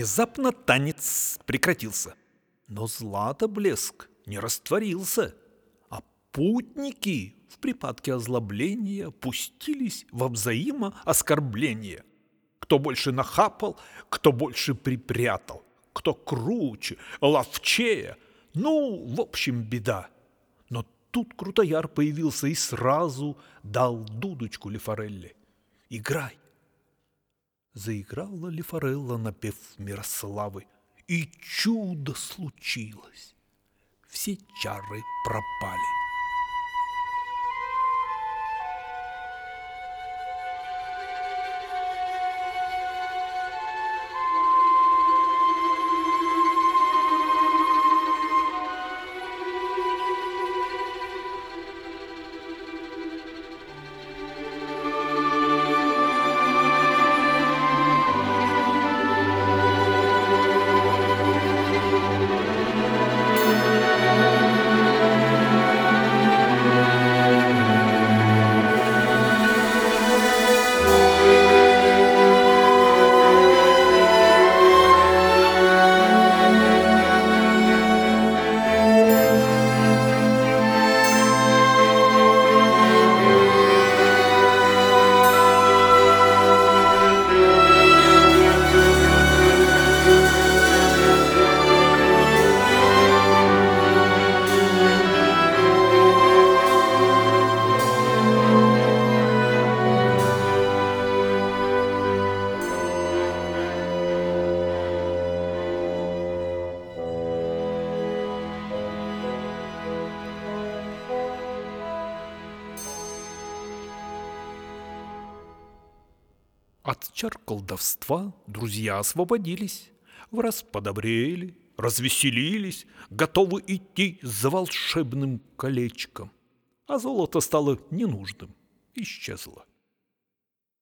Внезапно танец прекратился. Но злато блеск не растворился, а путники в припадке озлобления пустились во взаимооскорбление. Кто больше нахапал, кто больше припрятал, кто круче, ловчее. Ну, в общем, беда. Но тут Крутояр появился и сразу дал дудочку Лефорелли. «Играй!» Заиграла Лефорелла, напев Мирославы, и чудо случилось. Все чары пропали. От чар колдовства друзья освободились, в раз подобрели, развеселились, готовы идти за волшебным колечком. А золото стало ненужным, исчезло.